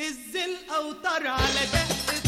هز الأوتار على دقة